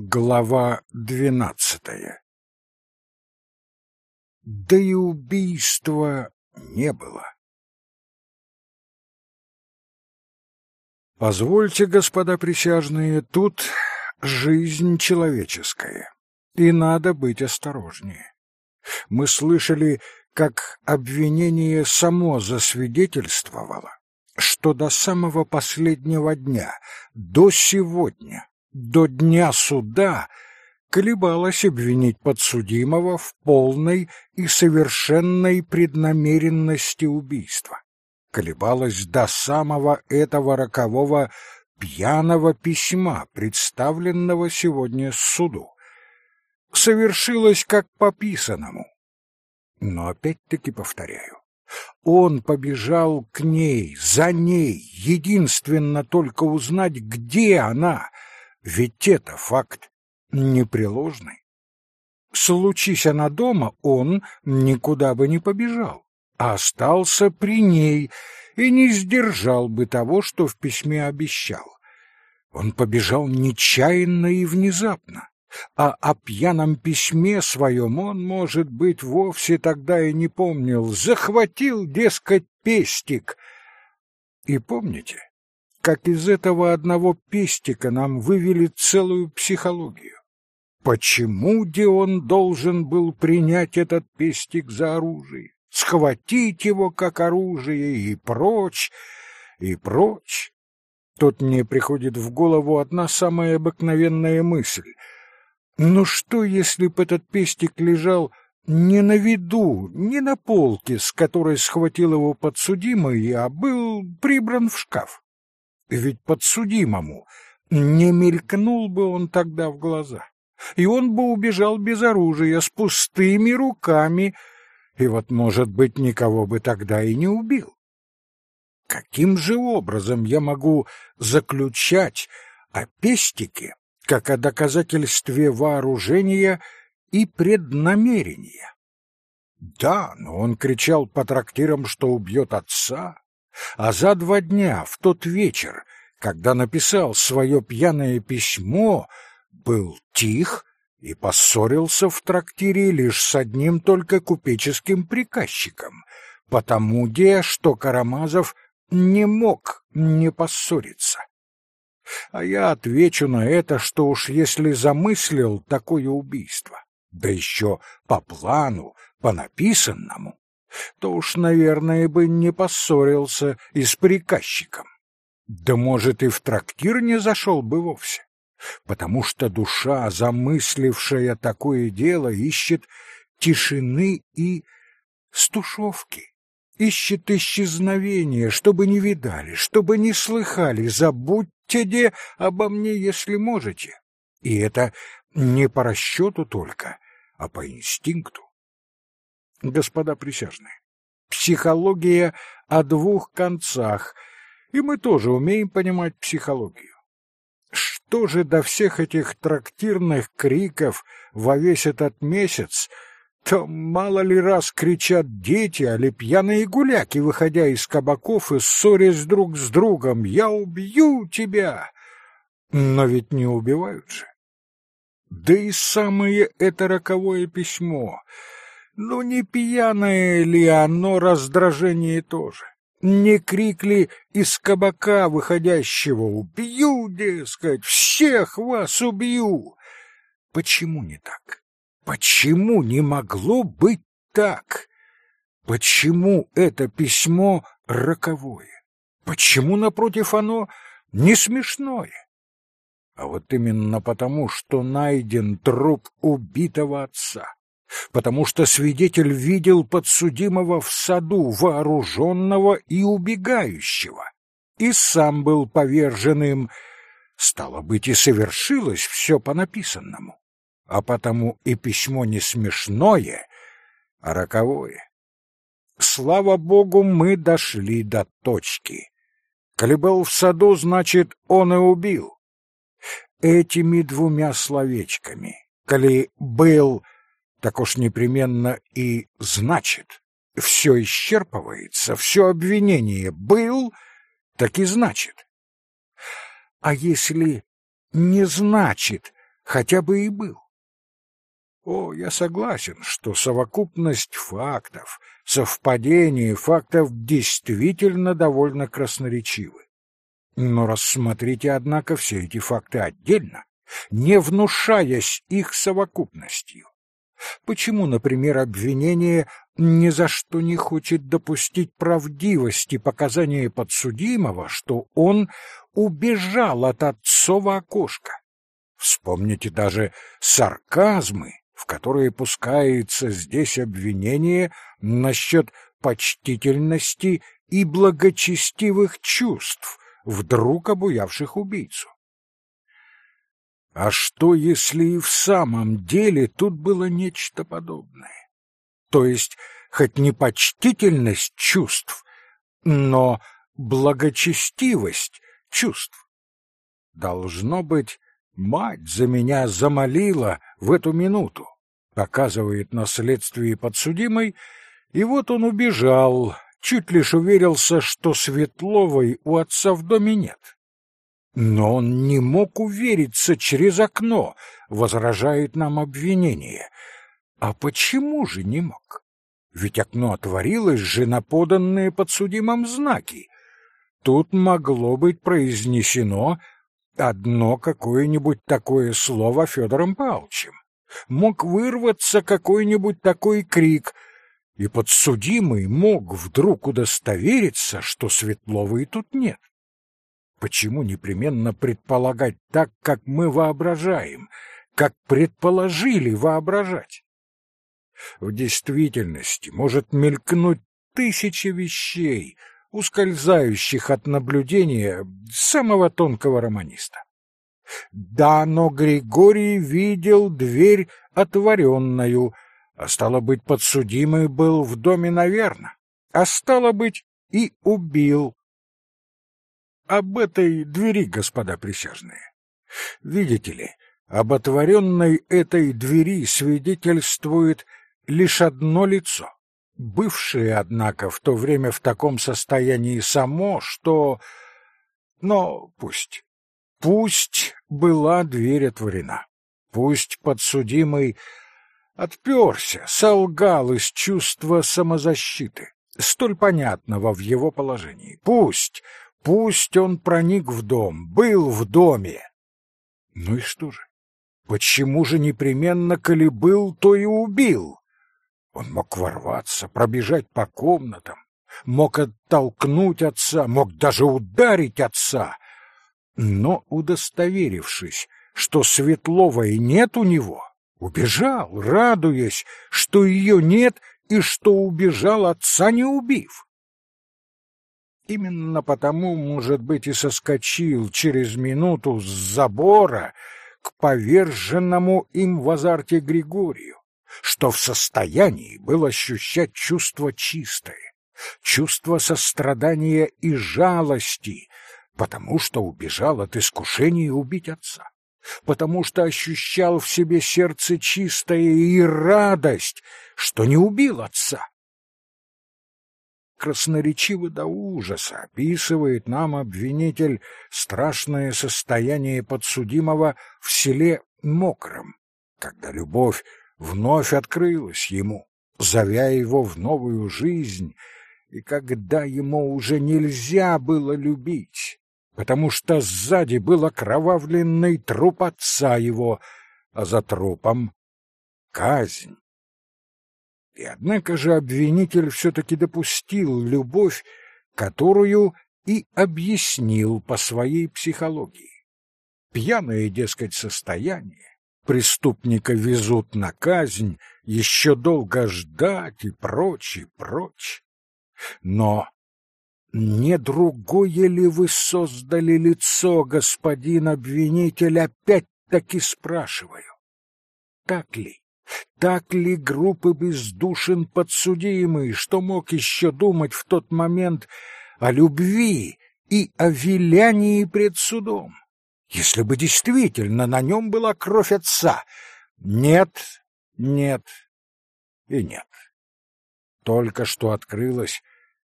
Глава двенадцатая Да и убийства не было. Позвольте, господа присяжные, тут жизнь человеческая, и надо быть осторожнее. Мы слышали, как обвинение само засвидетельствовало, что до самого последнего дня, до сегодня, до дня суда колебалась обвинить подсудимого в полной и совершенной преднамеренности убийства. Колебалась до самого этого рокового пьяного письма, представленного сегодня суду. Совершилось как по писанному. Но опять-таки повторяю, он побежал к ней, за ней, единственно только узнать, где она — ведь это факт непреложный. Случись она дома, он никуда бы не побежал, а остался при ней и не сдержал бы того, что в письме обещал. Он побежал нечаянно и внезапно, а о пьяном письме своем он, может быть, вовсе тогда и не помнил, захватил, дескать, пестик. И помните, как из этого одного пестика нам вывели целую психологию. Почему Дион должен был принять этот пестик за оружие, схватить его как оружие и прочь, и прочь? Тут мне приходит в голову одна самая обыкновенная мысль. Ну что, если бы этот пестик лежал не на виду, не на полке, с которой схватил его подсудимый, а был прибран в шкаф? Ведь подсудимому не мелькнул бы он тогда в глаза, и он бы убежал без оружия, с пустыми руками, и вот, может быть, никого бы тогда и не убил. Каким же образом я могу заключать о пестике, как о доказательстве вооружения и преднамерения? Да, но он кричал по трактирам, что убьет отца, а за два дня, в тот вечер, когда написал свое пьяное письмо, был тих и поссорился в трактире лишь с одним только купеческим приказчиком, потому где, что Карамазов не мог не поссориться. А я отвечу на это, что уж если замыслил такое убийство, да еще по плану, по написанному, то уж, наверное, бы не поссорился и с приказчиком. Да, может, и в трактир не зашел бы вовсе, потому что душа, замыслившая такое дело, ищет тишины и стушевки, ищет исчезновения, чтобы не видали, чтобы не слыхали, забудьте де обо мне, если можете. И это не по расчету только, а по инстинкту господа присяжные. Психология о двух концах, и мы тоже умеем понимать психологию. Что же до всех этих трактирных криков во весь этот месяц, то мало ли раз кричат дети, али пьяные гуляки, выходя из кабаков и ссорясь друг с другом «Я убью тебя!» Но ведь не убивают же. Да и самое это роковое письмо — ну, не пьяное ли оно раздражение тоже? Не крик ли из кабака выходящего «Убью, дескать, всех вас убью!» Почему не так? Почему не могло быть так? Почему это письмо роковое? Почему, напротив, оно не смешное? А вот именно потому, что найден труп убитого отца потому что свидетель видел подсудимого в саду, вооруженного и убегающего, и сам был повержен им. Стало быть, и совершилось все по написанному, а потому и письмо не смешное, а роковое. Слава богу, мы дошли до точки. Коли был в саду, значит, он и убил. Этими двумя словечками, коли был так уж непременно и значит. Все исчерпывается, все обвинение был, так и значит. А если не значит, хотя бы и был. О, я согласен, что совокупность фактов, совпадение фактов действительно довольно красноречивы. Но рассмотрите, однако, все эти факты отдельно, не внушаясь их совокупностью. Почему, например, обвинение ни за что не хочет допустить правдивости показания подсудимого, что он убежал от отцова окошка? Вспомните даже сарказмы, в которые пускается здесь обвинение насчет почтительности и благочестивых чувств, вдруг обуявших убийцу. А что, если и в самом деле тут было нечто подобное? То есть, хоть не почтительность чувств, но благочестивость чувств. Должно быть, Мать за меня замолила в эту минуту, показывает на следствии подсудимый, и вот он убежал, чуть лишь уверился, что Светловой у отца в доме нет. Но он не мог увериться через окно, возражает нам обвинение. А почему же не мог? Ведь окно отворилось же на поданные подсудимым знаки. Тут могло быть произнесено одно какое-нибудь такое слово Федором Павловичем. Мог вырваться какой-нибудь такой крик, и подсудимый мог вдруг удостовериться, что Светловой тут нет. Почему непременно предполагать так, как мы воображаем, как предположили воображать? В действительности может мелькнуть тысячи вещей, ускользающих от наблюдения самого тонкого романиста. Да, но Григорий видел дверь отворенную, а стало быть, подсудимый был в доме, наверно, а стало быть, и убил. Об этой двери, господа присяжные. Видите ли, об отворенной этой двери свидетельствует лишь одно лицо бывшее, однако, в то время в таком состоянии само, что... Но пусть. Пусть была дверь отворена. Пусть подсудимый отперся, солгал из чувства самозащиты, столь понятного в его положении. Пусть, пусть он проник в дом, был в доме. Ну и что же? Почему же непременно, коли был, то и убил? Он мог ворваться, пробежать по комнатам, мог оттолкнуть отца, мог даже ударить отца. Но, удостоверившись, что Светловой нет у него, убежал, радуясь, что ее нет и что убежал отца, не убив. Именно потому, может быть, и соскочил через минуту с забора к поверженному им в азарте Григорию что в состоянии был ощущать чувство чистое, чувство сострадания и жалости, потому что убежал от искушения убить отца, потому что ощущал в себе сердце чистое и радость, что не убил отца. Красноречиво до ужаса описывает нам обвинитель страшное состояние подсудимого в селе Мокром, когда любовь вновь открылась ему, зовя его в новую жизнь, и когда ему уже нельзя было любить, потому что сзади был окровавленный труп отца его, а за трупом — казнь. И однако же обвинитель все-таки допустил любовь, которую и объяснил по своей психологии. Пьяное, дескать, состояние, преступника везут на казнь, еще долго ждать и прочь, и прочь. Но не другое ли вы создали лицо, господин обвинитель, опять-таки спрашиваю? Так ли? Так ли группы бездушен подсудимый, что мог еще думать в тот момент о любви и о вилянии пред судом? если бы действительно на нем была кровь отца. Нет, нет и нет. Только что открылось,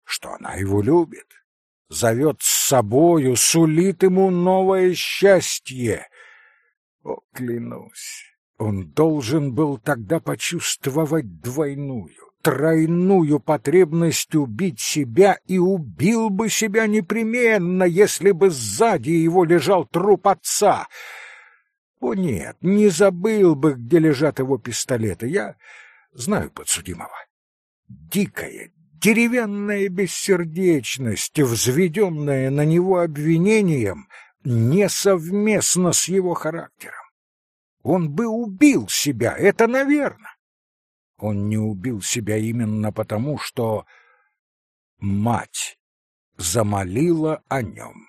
что она его любит, зовет с собою, сулит ему новое счастье. О, клянусь, он должен был тогда почувствовать двойную, тройную потребность убить себя и убил бы себя непременно, если бы сзади его лежал труп отца. О нет, не забыл бы, где лежат его пистолеты. Я знаю подсудимого. Дикая, деревянная бессердечность, взведенная на него обвинением, несовместна с его характером. Он бы убил себя, это наверно. Он не убил себя именно потому, что мать замолила о нем.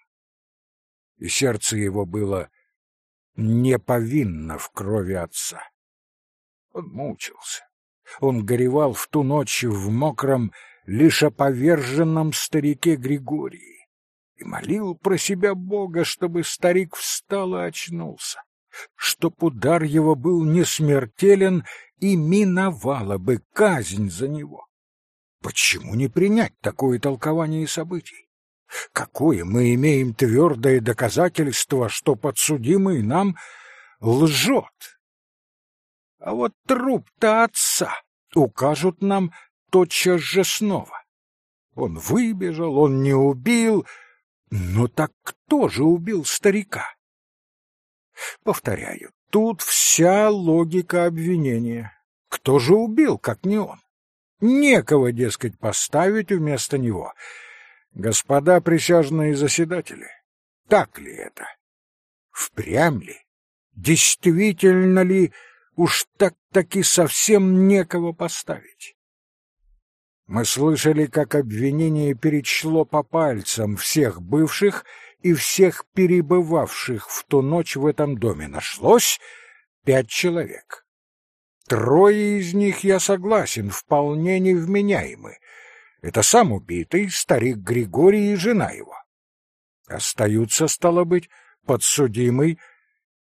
И сердце его было не повинно в крови отца. Он мучился. Он горевал в ту ночь в мокром, лишь о поверженном старике Григории и молил про себя Бога, чтобы старик встал и очнулся чтоб удар его был не смертелен и миновала бы казнь за него. Почему не принять такое толкование событий? Какое мы имеем твердое доказательство, что подсудимый нам лжет? А вот труп-то отца укажут нам тотчас же снова. Он выбежал, он не убил, но так кто же убил старика? Повторяю, тут вся логика обвинения. Кто же убил, как не он? Некого, дескать, поставить вместо него. Господа присяжные заседатели, так ли это? Впрямь ли? Действительно ли уж так-таки совсем некого поставить? Мы слышали, как обвинение перечло по пальцам всех бывших и всех перебывавших в ту ночь в этом доме нашлось пять человек. Трое из них, я согласен, вполне невменяемы. Это сам убитый, старик Григорий и жена его. Остаются, стало быть, подсудимый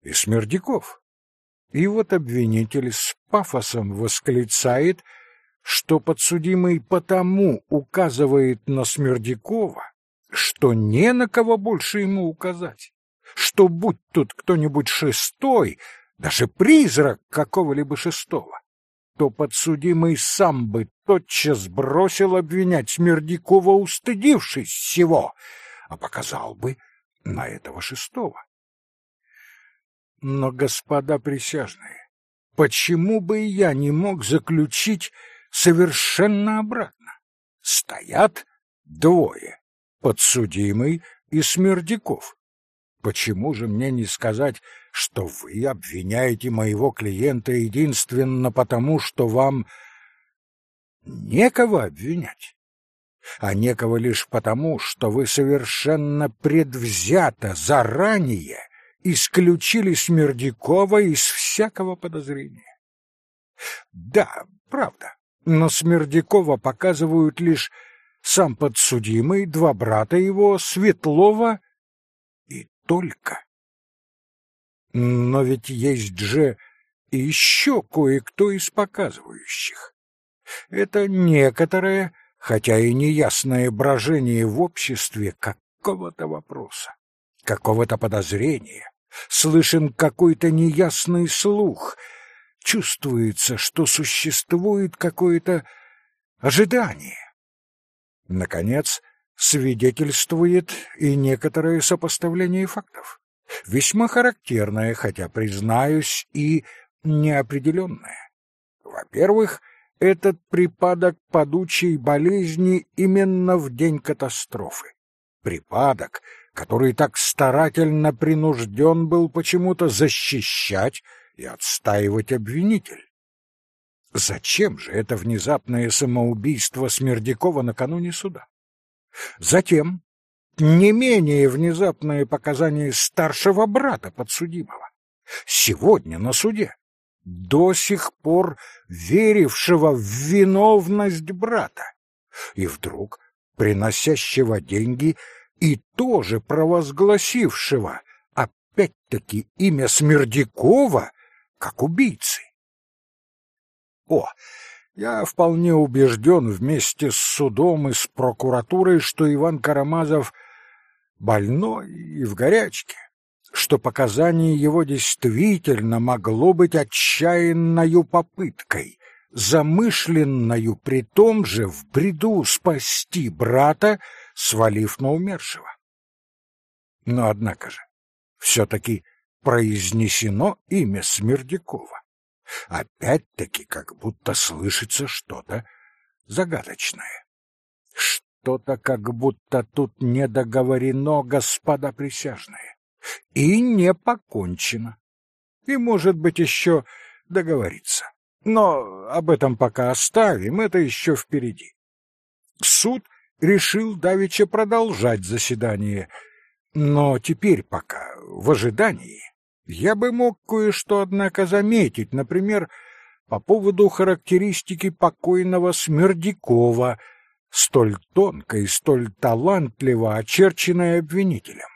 и Смердяков. И вот обвинитель с пафосом восклицает, что подсудимый потому указывает на Смердякова, что не на кого больше ему указать, что будь тут кто-нибудь шестой, даже призрак какого-либо шестого, то подсудимый сам бы тотчас бросил обвинять Смердякова, устыдившись всего, а показал бы на этого шестого. Но, господа присяжные, почему бы я не мог заключить совершенно обратно? Стоят двое подсудимый и Смердяков. Почему же мне не сказать, что вы обвиняете моего клиента единственно потому, что вам некого обвинять? А некого лишь потому, что вы совершенно предвзято, заранее исключили Смердякова из всякого подозрения. Да, правда, но Смердякова показывают лишь сам подсудимый, два брата его, Светлова и только. Но ведь есть же и еще кое-кто из показывающих. Это некоторое, хотя и неясное брожение в обществе какого-то вопроса, какого-то подозрения. Слышен какой-то неясный слух. Чувствуется, что существует какое-то ожидание. Наконец, свидетельствует и некоторое сопоставление фактов, весьма характерное, хотя, признаюсь, и неопределенное. Во-первых, этот припадок падучей болезни именно в день катастрофы. Припадок, который так старательно принужден был почему-то защищать и отстаивать обвинитель. Зачем же это внезапное самоубийство Смердякова накануне суда? Затем не менее внезапное показание старшего брата подсудимого. Сегодня на суде, до сих пор верившего в виновность брата, и вдруг приносящего деньги и тоже провозгласившего опять-таки имя Смердякова как убийцы. О, я вполне убежден вместе с судом и с прокуратурой, что Иван Карамазов больной и в горячке. что показание его действительно могло быть отчаянною попыткой, замышленною при том же в бреду спасти брата, свалив на умершего. Но однако же, все-таки произнесено имя Смердякова. Опять-таки, как будто слышится что-то загадочное. Что-то как будто тут не договорено, господа присяжные, и не покончено. И, может быть, еще договориться. Но об этом пока оставим, это еще впереди. Суд решил давеча продолжать заседание, но теперь пока, в ожидании, я бы мог кое-что, однако, заметить, например, по поводу характеристики покойного Смердякова, столь тонко и столь талантливо очерченной обвинителем.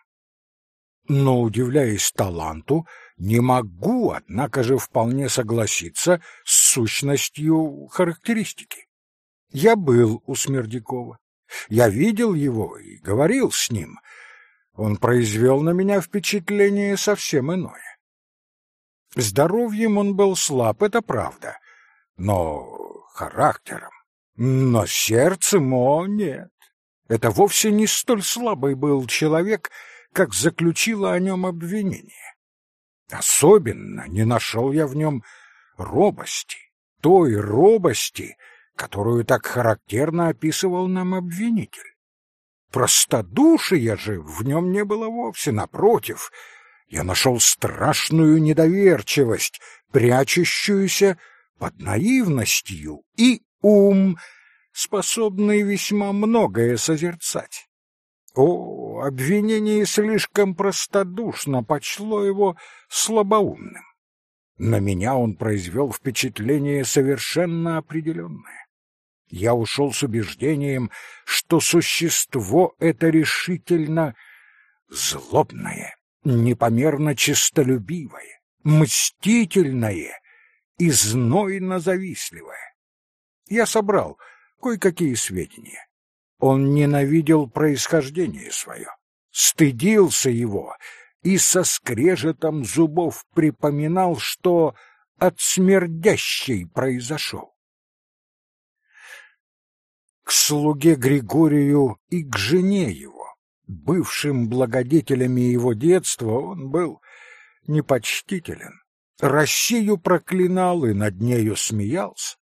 Но, удивляясь таланту, не могу, однако же, вполне согласиться с сущностью характеристики. Я был у Смердякова, я видел его и говорил с ним. Он произвел на меня впечатление совсем иное. Здоровьем он был слаб, это правда, но характером, но сердцем, о, нет. Это вовсе не столь слабый был человек, как заключило о нем обвинение. Особенно не нашел я в нем робости, той робости, которую так характерно описывал нам обвинитель. Простодушия же в нем не было вовсе, напротив, я нашел страшную недоверчивость, прячущуюся под наивностью, и ум, способный весьма многое созерцать. О, обвинение слишком простодушно почло его слабоумным. На меня он произвел впечатление совершенно определенное. Я ушел с убеждением, что существо это решительно злобное, непомерно честолюбивое, мстительное и знойно-завистливое. Я собрал кое-какие сведения. Он ненавидел происхождение свое, стыдился его и со скрежетом зубов припоминал, что от смердящей произошел к слуге Григорию и к жене его. Бывшим благодетелями его детства он был непочтителен. Россию проклинал и над нею смеялся.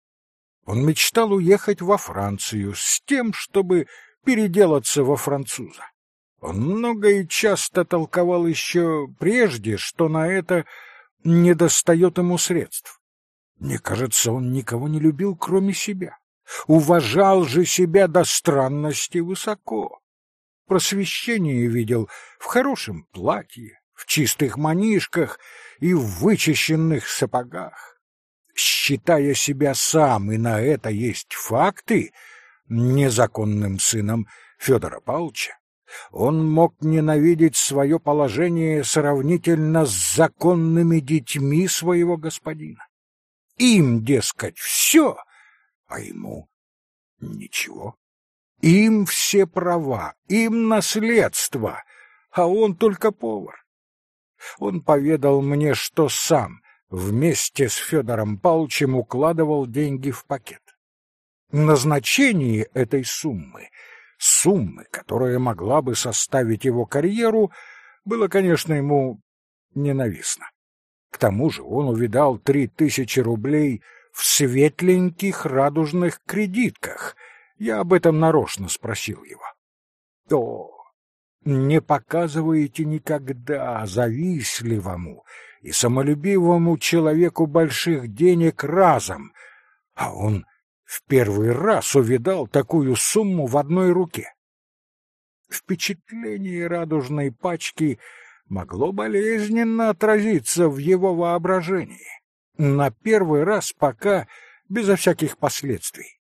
Он мечтал уехать во Францию с тем, чтобы переделаться во француза. Он много и часто толковал еще прежде, что на это недостает ему средств. Мне кажется, он никого не любил, кроме себя уважал же себя до странности высоко. Просвещение видел в хорошем платье, в чистых манишках и в вычищенных сапогах. Считая себя сам, и на это есть факты, незаконным сыном Федора Павловича, он мог ненавидеть свое положение сравнительно с законными детьми своего господина. Им, дескать, все — а ему ничего. Им все права, им наследство, а он только повар. Он поведал мне, что сам вместе с Федором Павловичем укладывал деньги в пакет. Назначение этой суммы, суммы, которая могла бы составить его карьеру, было, конечно, ему ненавистно. К тому же он увидал три тысячи рублей в светленьких радужных кредитках. Я об этом нарочно спросил его. То не показываете никогда завистливому и самолюбивому человеку больших денег разом, а он в первый раз увидал такую сумму в одной руке. Впечатление радужной пачки могло болезненно отразиться в его воображении на первый раз пока безо всяких последствий.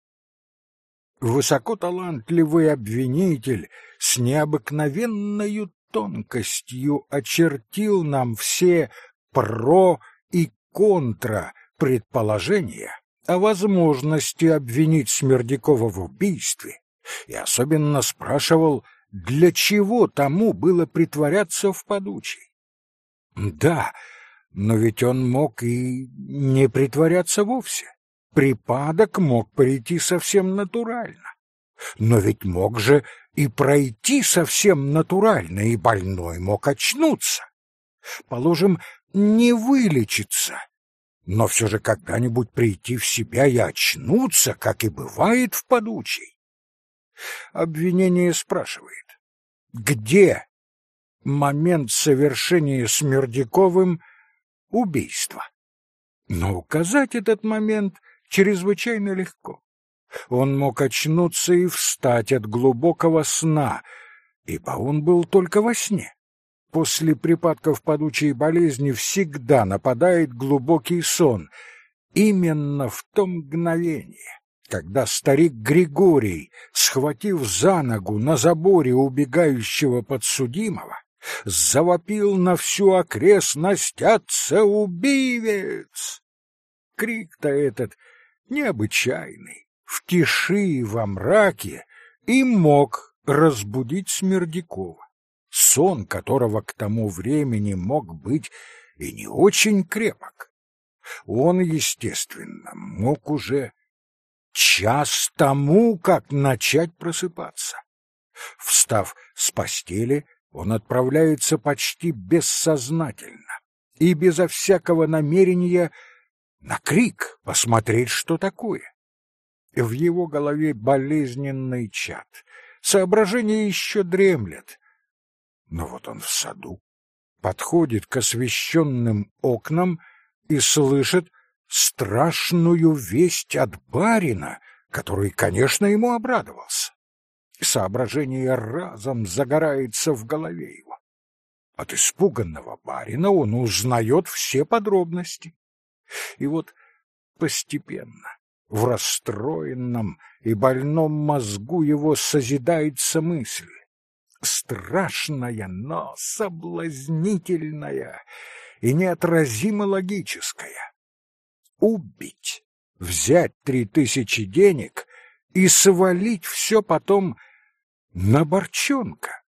Высокоталантливый обвинитель с необыкновенной тонкостью очертил нам все про и контра предположения о возможности обвинить Смердякова в убийстве и особенно спрашивал, для чего тому было притворяться в подучей. Да, но ведь он мог и не притворяться вовсе. Припадок мог прийти совсем натурально. Но ведь мог же и пройти совсем натурально, и больной мог очнуться. Положим, не вылечиться, но все же когда-нибудь прийти в себя и очнуться, как и бывает в подучей. Обвинение спрашивает, где момент совершения Смердяковым убийства? Но указать этот момент чрезвычайно легко. Он мог очнуться и встать от глубокого сна, ибо он был только во сне. После припадков падучей болезни всегда нападает глубокий сон, именно в том мгновении, когда старик Григорий, схватив за ногу на заборе убегающего подсудимого, завопил на всю окрестность «Отца-убивец!». Крик-то этот необычайный, в тиши и во мраке, и мог разбудить Смердякова, сон которого к тому времени мог быть и не очень крепок. Он, естественно, мог уже час тому, как начать просыпаться. Встав с постели, он отправляется почти бессознательно и безо всякого намерения на крик посмотреть, что такое. В его голове болезненный чад, соображения еще дремлят. Но вот он в саду, подходит к освещенным окнам и слышит страшную весть от барина, который, конечно, ему обрадовался. Соображение разом загорается в голове его. От испуганного барина он узнает все подробности. И вот постепенно в расстроенном и больном мозгу его созидается мысль. Страшная, но соблазнительная и неотразимо логическая убить, взять три тысячи денег и свалить все потом на Борчонка.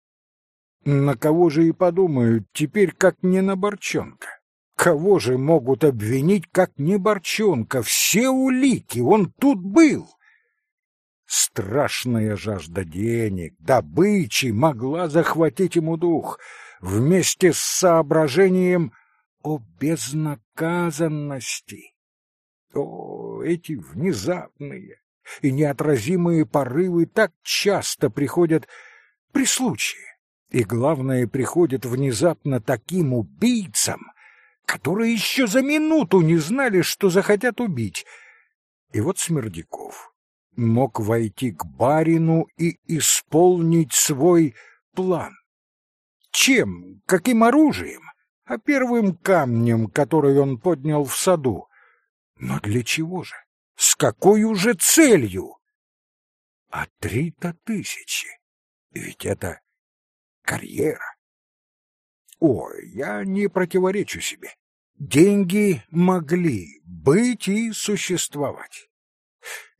На кого же и подумают теперь, как не на Борчонка? Кого же могут обвинить, как не Борчонка? Все улики, он тут был. Страшная жажда денег, добычи могла захватить ему дух вместе с соображением о безнаказанности. О, эти внезапные и неотразимые порывы так часто приходят при случае, и, главное, приходят внезапно таким убийцам, которые еще за минуту не знали, что захотят убить. И вот Смердяков мог войти к барину и исполнить свой план. Чем? Каким оружием? А первым камнем, который он поднял в саду. Но для чего же? С какой уже целью? А три-то тысячи. Ведь это карьера. Ой, я не противоречу себе. Деньги могли быть и существовать.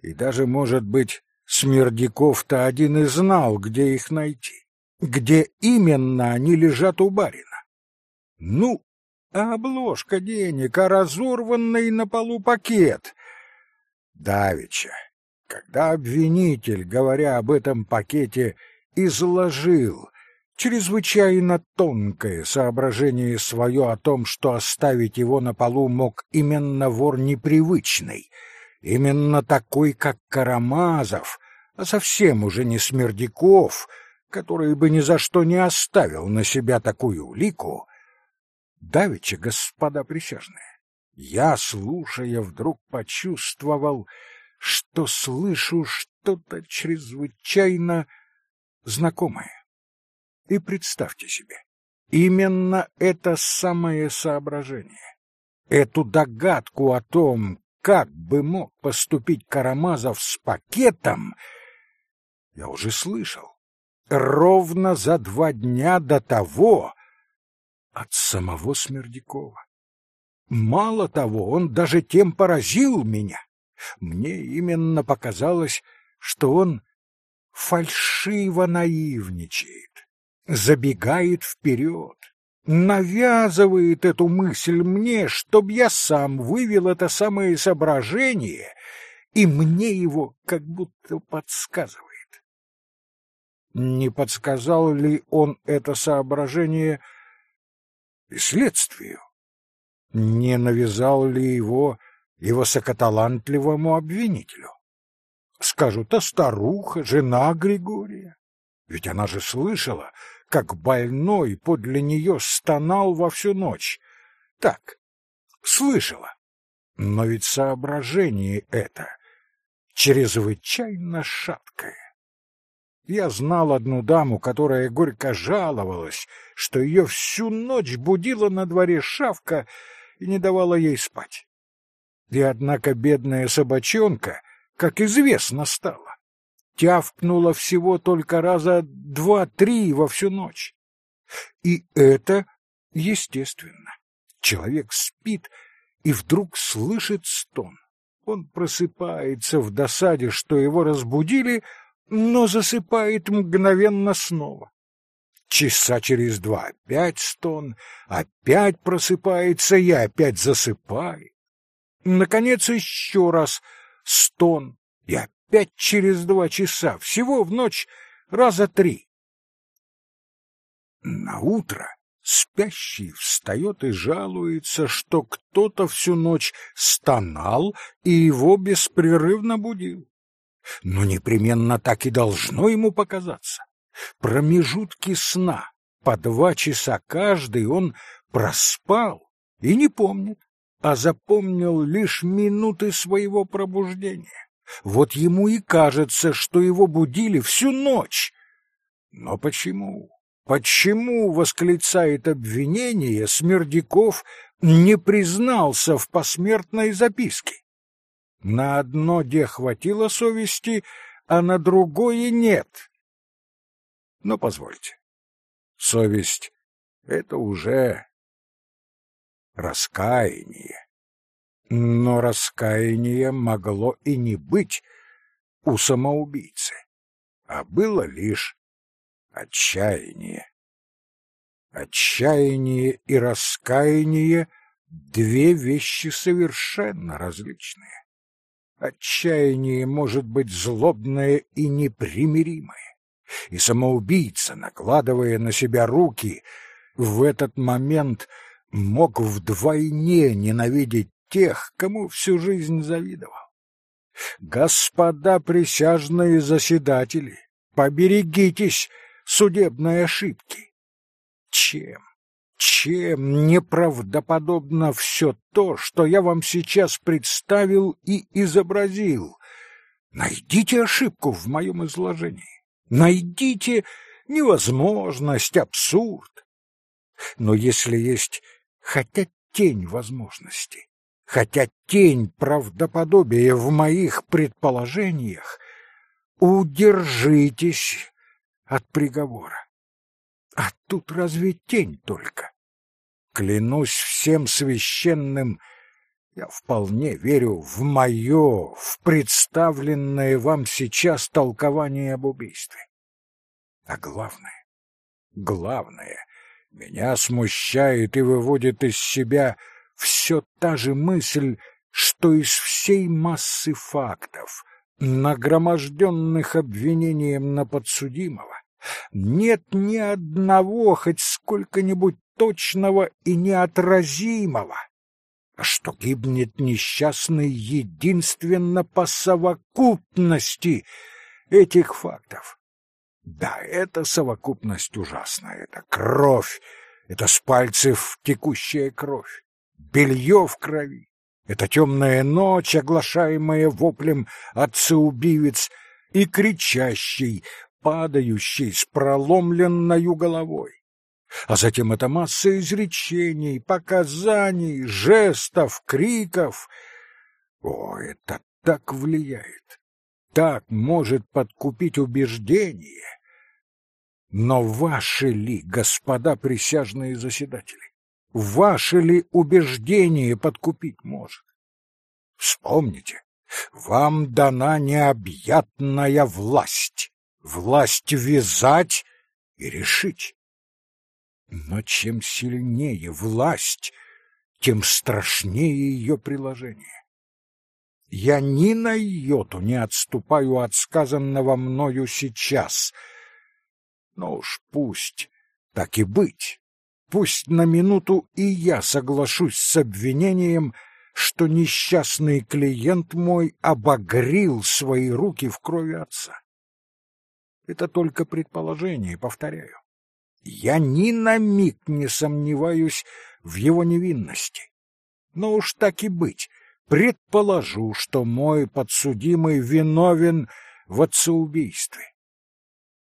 И даже, может быть, Смердяков-то один и знал, где их найти, где именно они лежат у барина. Ну, а обложка денег, а разорванный на полу пакет. Давича, когда обвинитель, говоря об этом пакете, изложил чрезвычайно тонкое соображение свое о том, что оставить его на полу мог именно вор непривычный, именно такой, как Карамазов, а совсем уже не Смердяков, который бы ни за что не оставил на себя такую улику, Давеча, господа присяжные, я, слушая, вдруг почувствовал, что слышу что-то чрезвычайно знакомое. И представьте себе, именно это самое соображение, эту догадку о том, как бы мог поступить Карамазов с пакетом, я уже слышал ровно за два дня до того, от самого Смердякова. Мало того, он даже тем поразил меня. Мне именно показалось, что он фальшиво наивничает, забегает вперед, навязывает эту мысль мне, чтоб я сам вывел это самое соображение, и мне его как будто подсказывает. Не подсказал ли он это соображение следствию? Не навязал ли его и высокоталантливому обвинителю? Скажут, а старуха, жена Григория? Ведь она же слышала, как больной подле нее стонал во всю ночь. Так, слышала. Но ведь соображение это чрезвычайно шаткое. Я знал одну даму, которая горько жаловалась, что ее всю ночь будила на дворе шавка и не давала ей спать. И однако бедная собачонка, как известно стала, тявкнула всего только раза два-три во всю ночь. И это естественно. Человек спит и вдруг слышит стон. Он просыпается в досаде, что его разбудили, но засыпает мгновенно снова. Часа через два опять стон, опять просыпается и опять засыпает. Наконец еще раз стон, и опять через два часа, всего в ночь раза три. На утро спящий встает и жалуется, что кто-то всю ночь стонал и его беспрерывно будил. Но непременно так и должно ему показаться. Промежутки сна по два часа каждый он проспал и не помнит, а запомнил лишь минуты своего пробуждения. Вот ему и кажется, что его будили всю ночь. Но почему? Почему, восклицает обвинение, Смердяков не признался в посмертной записке? На одно де хватило совести, а на другое нет. Но позвольте, совесть — это уже раскаяние. Но раскаяния могло и не быть у самоубийцы, а было лишь отчаяние. Отчаяние и раскаяние — две вещи совершенно различные. Отчаяние может быть злобное и непримиримое, и самоубийца, накладывая на себя руки, в этот момент мог вдвойне ненавидеть тех, кому всю жизнь завидовал. Господа присяжные заседатели, поберегитесь судебной ошибки. Чем, чем неправдоподобно все то, что я вам сейчас представил и изобразил? Найдите ошибку в моем изложении. Найдите невозможность, абсурд. Но если есть хотя тень возможности, хотя тень правдоподобия в моих предположениях, удержитесь от приговора. А тут разве тень только? Клянусь всем священным, я вполне верю в мое, в представленное вам сейчас толкование об убийстве. А главное, главное, меня смущает и выводит из себя все та же мысль, что из всей массы фактов, нагроможденных обвинением на подсудимого, нет ни одного хоть сколько-нибудь точного и неотразимого, а что гибнет несчастный единственно по совокупности этих фактов. Да, эта совокупность ужасная, это кровь, это с пальцев текущая кровь белье в крови. Это темная ночь, оглашаемая воплем отца-убивец и кричащий, падающий с проломленною головой. А затем эта масса изречений, показаний, жестов, криков. О, это так влияет, так может подкупить убеждение. Но ваши ли, господа присяжные заседатели? ваше ли убеждение подкупить может? Вспомните, вам дана необъятная власть, власть вязать и решить. Но чем сильнее власть, тем страшнее ее приложение. Я ни на йоту не отступаю от сказанного мною сейчас. Но уж пусть так и быть. Пусть на минуту и я соглашусь с обвинением, что несчастный клиент мой обогрил свои руки в крови отца. Это только предположение, повторяю. Я ни на миг не сомневаюсь в его невинности. Но уж так и быть, предположу, что мой подсудимый виновен в отцеубийстве.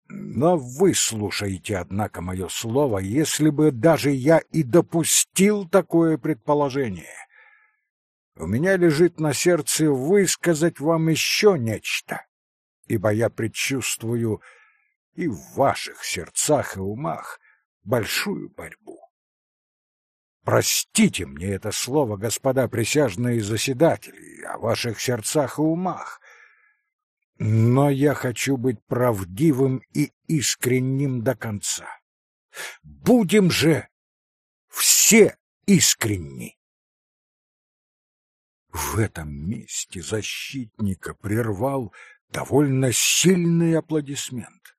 Но выслушайте, однако, мое слово, если бы даже я и допустил такое предположение. У меня лежит на сердце высказать вам еще нечто, ибо я предчувствую и в ваших сердцах и умах большую борьбу. Простите мне это слово, господа присяжные заседатели, о ваших сердцах и умах. Но я хочу быть правдивым и искренним до конца. Будем же все искренни. В этом месте защитника прервал довольно сильный аплодисмент.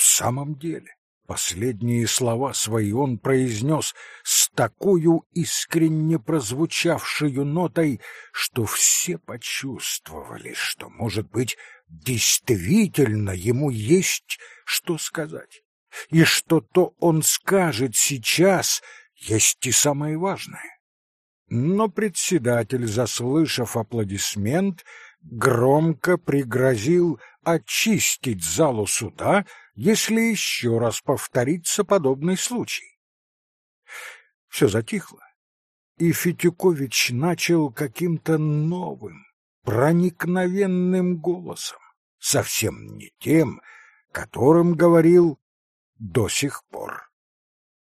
В самом деле, последние слова свои он произнес с такую искренне прозвучавшую нотой, что все почувствовали, что, может быть, действительно ему есть что сказать, и что то он скажет сейчас, есть и самое важное. Но председатель, заслышав аплодисмент, громко пригрозил очистить залу суда, если еще раз повторится подобный случай. Все затихло, и Фетюкович начал каким-то новым, проникновенным голосом, совсем не тем, которым говорил до сих пор.